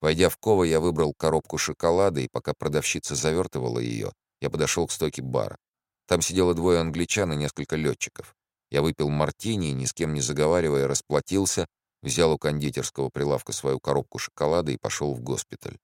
Войдя в Ково, я выбрал коробку шоколада, и пока продавщица завертывала ее, я подошел к стойке бара. Там сидело двое англичан и несколько летчиков. Я выпил мартини ни с кем не заговаривая, расплатился, взял у кондитерского прилавка свою коробку шоколада и пошел в госпиталь.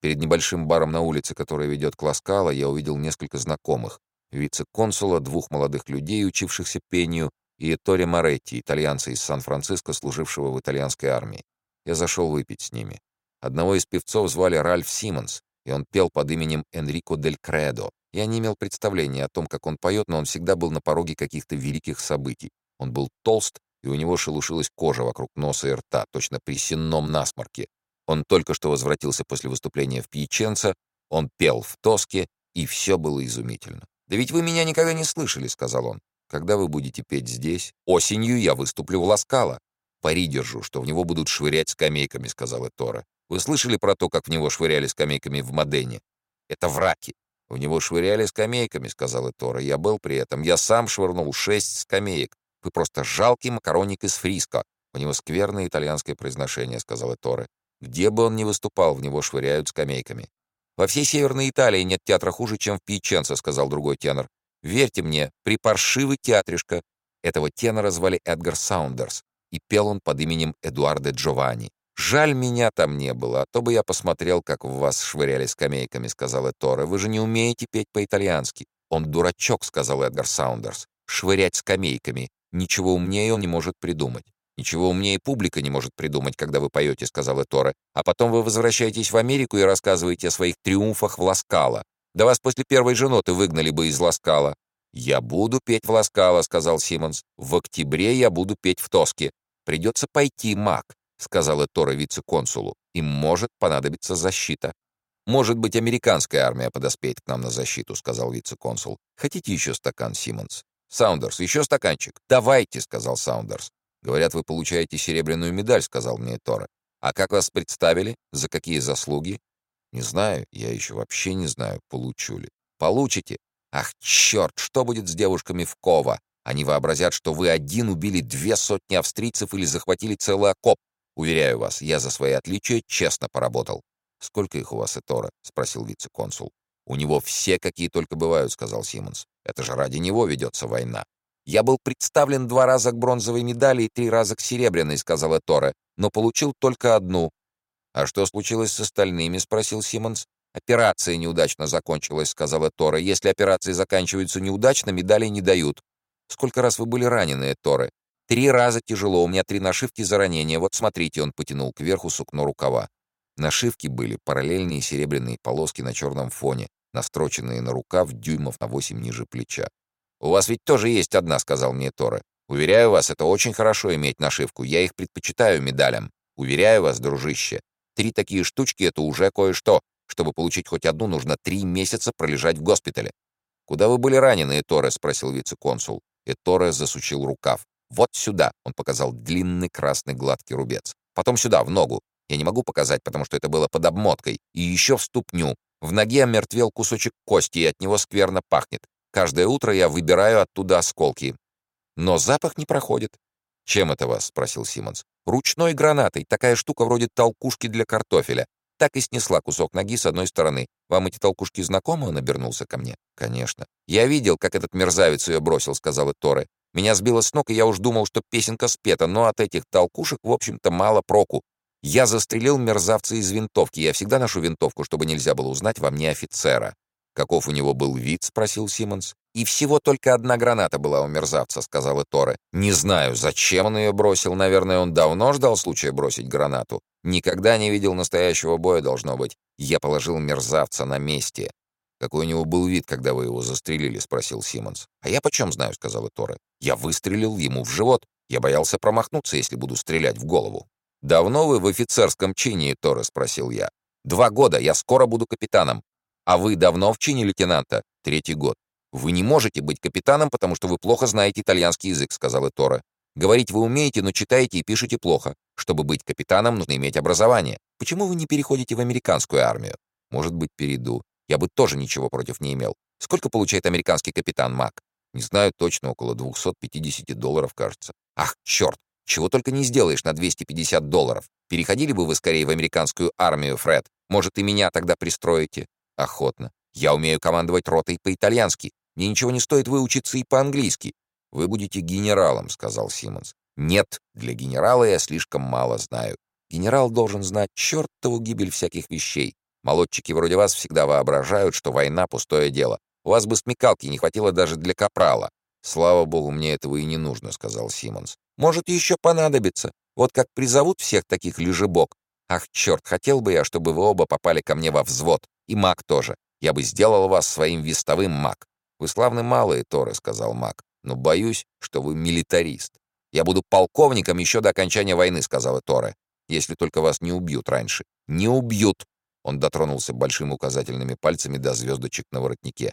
Перед небольшим баром на улице, которая ведет к Ласкало, я увидел несколько знакомых. Вице-консула, двух молодых людей, учившихся пению, и Тори Моретти, итальянца из Сан-Франциско, служившего в итальянской армии. Я зашел выпить с ними. Одного из певцов звали Ральф Симмонс, и он пел под именем Энрико дель Кредо. Я не имел представления о том, как он поет, но он всегда был на пороге каких-то великих событий. Он был толст, и у него шелушилась кожа вокруг носа и рта, точно при сенном насморке. Он только что возвратился после выступления в Пьяченце, он пел в Тоске, и все было изумительно. «Да ведь вы меня никогда не слышали», — сказал он. «Когда вы будете петь здесь? Осенью я выступлю в Ласкало. Пари держу, что в него будут швырять скамейками», — сказал Этора. Вы слышали про то, как в него швыряли скамейками в Модене? Это враки. В него швыряли скамейками, сказал Тора. Я был при этом. Я сам швырнул шесть скамеек. Вы просто жалкий макароник из Фриско. У него скверное итальянское произношение, сказал Тора. Где бы он ни выступал, в него швыряют скамейками. Во всей Северной Италии нет театра хуже, чем в Пьяченце, сказал другой тенор. Верьте мне, припаршивый театришка. Этого тенора звали Эдгар Саундерс, и пел он под именем Эдуарда Джованни. «Жаль, меня там не было, а то бы я посмотрел, как в вас швыряли скамейками», — сказал Эторе. «Вы же не умеете петь по-итальянски». «Он дурачок», — сказал Эдгар Саундерс. «Швырять скамейками. Ничего умнее он не может придумать». «Ничего умнее публика не может придумать, когда вы поете», — сказал Эторе. «А потом вы возвращаетесь в Америку и рассказываете о своих триумфах в Ласкало. Да вас после первой же ноты выгнали бы из Ласкала». «Я буду петь в Ласкало», — сказал Симмонс. «В октябре я буду петь в Тоске. Придется пойти, Мак. — сказала Тора вице-консулу. «Им может понадобиться защита». «Может быть, американская армия подоспеет к нам на защиту», — сказал вице-консул. «Хотите еще стакан, Симмонс?» «Саундерс, еще стаканчик?» «Давайте», — сказал Саундерс. «Говорят, вы получаете серебряную медаль», — сказал мне Тора. «А как вас представили? За какие заслуги?» «Не знаю. Я еще вообще не знаю, получу ли». «Получите? Ах, черт, что будет с девушками в Кова? Они вообразят, что вы один убили две сотни австрийцев или захватили целый окоп. Уверяю вас, я за свои отличия честно поработал. Сколько их у вас, Этора? спросил вице-консул. У него все, какие только бывают, сказал Симмонс. Это же ради него ведется война. Я был представлен два раза к бронзовой медали и три раза к серебряной, сказал Этора, но получил только одну. А что случилось с остальными? спросил Симмонс. Операция неудачно закончилась, сказала Тора. Если операции заканчиваются неудачно, медали не дают. Сколько раз вы были ранены, Торы? Три раза тяжело, у меня три нашивки за ранение. Вот смотрите, он потянул кверху сукно рукава. Нашивки были параллельные серебряные полоски на черном фоне, настроченные на рукав дюймов на восемь ниже плеча. «У вас ведь тоже есть одна», — сказал мне Торе. «Уверяю вас, это очень хорошо иметь нашивку. Я их предпочитаю медалям. Уверяю вас, дружище, три такие штучки — это уже кое-что. Чтобы получить хоть одну, нужно три месяца пролежать в госпитале». «Куда вы были ранены, Эторе?» — спросил вице-консул. Эторе засучил рукав. «Вот сюда», — он показал длинный красный гладкий рубец. «Потом сюда, в ногу. Я не могу показать, потому что это было под обмоткой. И еще в ступню. В ноге омертвел кусочек кости, и от него скверно пахнет. Каждое утро я выбираю оттуда осколки. Но запах не проходит. «Чем это вас?» — спросил Симмонс. «Ручной гранатой. Такая штука вроде толкушки для картофеля. Так и снесла кусок ноги с одной стороны. Вам эти толкушки знакомы?» — он обернулся ко мне. «Конечно». «Я видел, как этот мерзавец ее бросил», — сказал Торе. Меня сбило с ног, и я уж думал, что песенка спета, но от этих толкушек, в общем-то, мало проку. Я застрелил мерзавца из винтовки. Я всегда ношу винтовку, чтобы нельзя было узнать во мне офицера. «Каков у него был вид?» — спросил Симмонс. «И всего только одна граната была у мерзавца», — сказала Торе. «Не знаю, зачем он ее бросил. Наверное, он давно ждал случая бросить гранату. Никогда не видел настоящего боя, должно быть. Я положил мерзавца на месте. «Какой у него был вид, когда вы его застрелили?» — спросил Симмонс. «А я почем знаю?» — сказал Торе. «Я выстрелил ему в живот. Я боялся промахнуться, если буду стрелять в голову». «Давно вы в офицерском чине, Торе?» — спросил я. «Два года. Я скоро буду капитаном». «А вы давно в чине лейтенанта?» «Третий год». «Вы не можете быть капитаном, потому что вы плохо знаете итальянский язык», — сказал Торе. «Говорить вы умеете, но читаете и пишете плохо. Чтобы быть капитаном, нужно иметь образование. Почему вы не переходите в американскую армию?» «Может быть, перейду. Я бы тоже ничего против не имел. Сколько получает американский капитан Мак? Не знаю точно, около 250 долларов, кажется. Ах, черт! Чего только не сделаешь на 250 долларов. Переходили бы вы скорее в американскую армию, Фред? Может, и меня тогда пристроите?» «Охотно. Я умею командовать ротой по-итальянски. Мне ничего не стоит выучиться и по-английски». «Вы будете генералом», — сказал Симмонс. «Нет, для генерала я слишком мало знаю. Генерал должен знать чертову гибель всяких вещей. Молодчики вроде вас всегда воображают, что война — пустое дело. У вас бы смекалки не хватило даже для капрала». «Слава богу, мне этого и не нужно», — сказал Симмонс. «Может, еще понадобится. Вот как призовут всех таких лежебок. Ах, черт, хотел бы я, чтобы вы оба попали ко мне во взвод. И маг тоже. Я бы сделал вас своим вестовым маг». «Вы славны малые, Торы», — сказал маг. «Но боюсь, что вы милитарист». «Я буду полковником еще до окончания войны», — сказала Торе. «Если только вас не убьют раньше». «Не убьют!» Он дотронулся большими указательными пальцами до звездочек на воротнике.